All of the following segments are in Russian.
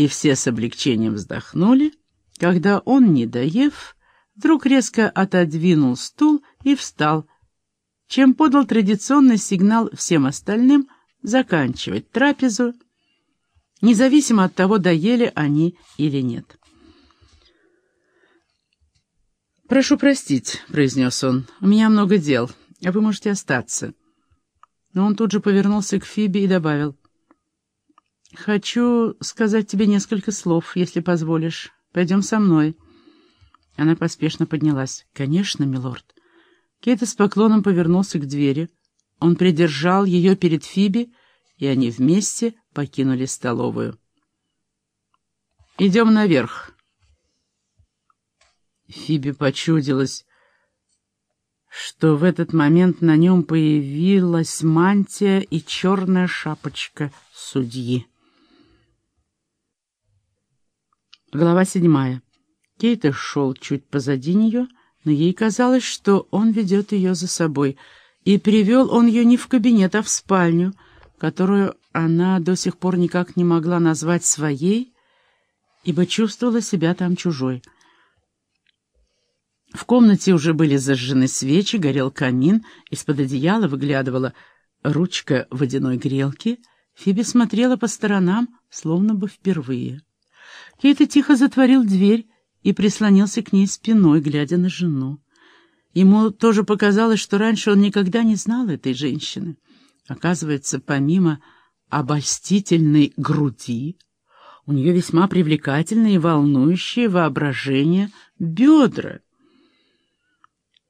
И все с облегчением вздохнули, когда он, не доев, вдруг резко отодвинул стул и встал, чем подал традиционный сигнал всем остальным заканчивать трапезу, независимо от того, доели они или нет. «Прошу простить», — произнес он, — «у меня много дел, а вы можете остаться». Но он тут же повернулся к Фибе и добавил, «Хочу сказать тебе несколько слов, если позволишь. Пойдем со мной». Она поспешно поднялась. «Конечно, милорд». Кейта с поклоном повернулся к двери. Он придержал ее перед Фиби, и они вместе покинули столовую. «Идем наверх», Фиби почудилось, что в этот момент на нем появилась мантия и черная шапочка судьи. Глава седьмая. Кейта шел чуть позади нее, но ей казалось, что он ведет ее за собой, и привел он ее не в кабинет, а в спальню, которую она до сих пор никак не могла назвать своей, ибо чувствовала себя там чужой — в комнате уже были зажжены свечи, горел камин, из-под одеяла выглядывала ручка водяной грелки. Фиби смотрела по сторонам, словно бы впервые. Кейта тихо затворил дверь и прислонился к ней спиной, глядя на жену. Ему тоже показалось, что раньше он никогда не знал этой женщины. Оказывается, помимо обольстительной груди, у нее весьма привлекательные и волнующие воображение бедра —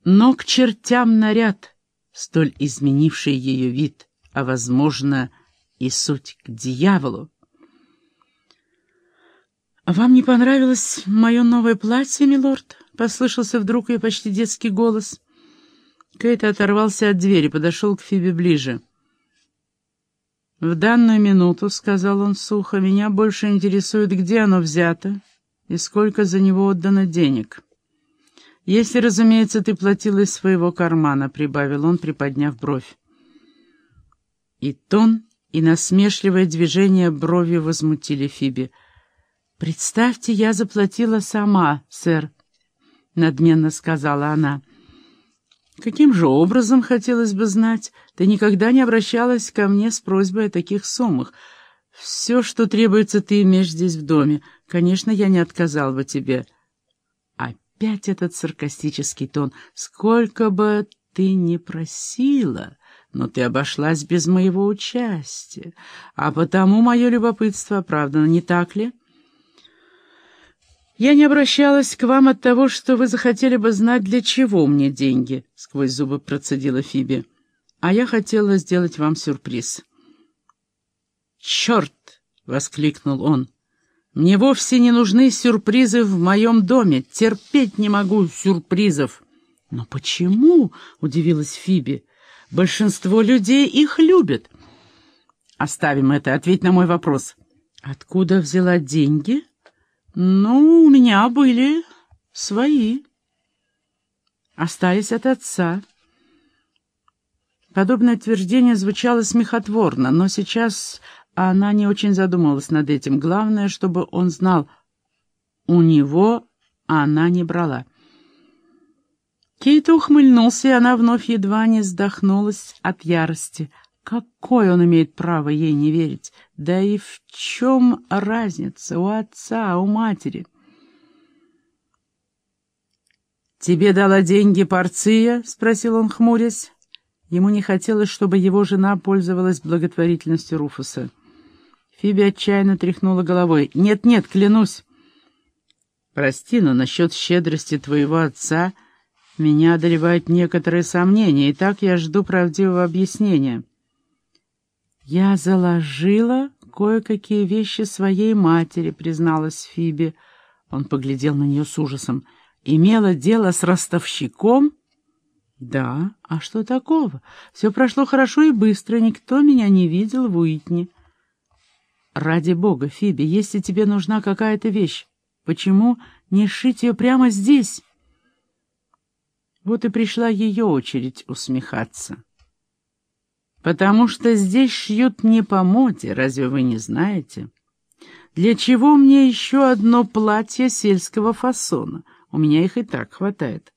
но к чертям наряд, столь изменивший ее вид, а, возможно, и суть к дьяволу. «Вам не понравилось мое новое платье, милорд?» — послышался вдруг ее почти детский голос. Кейт оторвался от двери, подошел к Фибе ближе. «В данную минуту, — сказал он сухо, — меня больше интересует, где оно взято и сколько за него отдано денег». «Если, разумеется, ты платил из своего кармана», — прибавил он, приподняв бровь. И тон, и насмешливое движение брови возмутили Фиби. «Представьте, я заплатила сама, сэр», — надменно сказала она. «Каким же образом, хотелось бы знать, ты никогда не обращалась ко мне с просьбой о таких суммах? Все, что требуется, ты имеешь здесь в доме. Конечно, я не отказал бы тебе» опять этот саркастический тон. «Сколько бы ты ни просила, но ты обошлась без моего участия, а потому мое любопытство оправдано, не так ли?» «Я не обращалась к вам от того, что вы захотели бы знать, для чего мне деньги», — сквозь зубы процедила Фиби. «А я хотела сделать вам сюрприз». «Черт!» — воскликнул он. Мне вовсе не нужны сюрпризы в моем доме. Терпеть не могу сюрпризов. Но почему? — удивилась Фиби. Большинство людей их любят. Оставим это. Ответь на мой вопрос. Откуда взяла деньги? Ну, у меня были свои. Остались от отца. Подобное утверждение звучало смехотворно, но сейчас она не очень задумывалась над этим. Главное, чтобы он знал, у него она не брала. Кейт ухмыльнулся, и она вновь едва не вздохнулась от ярости. Какое он имеет право ей не верить? Да и в чем разница у отца, у матери? «Тебе дала деньги Порция?» — спросил он, хмурясь. Ему не хотелось, чтобы его жена пользовалась благотворительностью Руфуса. Фиби отчаянно тряхнула головой. «Нет-нет, клянусь!» «Прости, но насчет щедрости твоего отца меня одолевают некоторые сомнения, и так я жду правдивого объяснения». «Я заложила кое-какие вещи своей матери», — призналась Фиби. Он поглядел на нее с ужасом. «Имела дело с ростовщиком?» «Да, а что такого? Все прошло хорошо и быстро, никто меня не видел в Уитни». «Ради бога, Фиби, если тебе нужна какая-то вещь, почему не сшить ее прямо здесь?» Вот и пришла ее очередь усмехаться. «Потому что здесь шьют не по моде, разве вы не знаете? Для чего мне еще одно платье сельского фасона? У меня их и так хватает.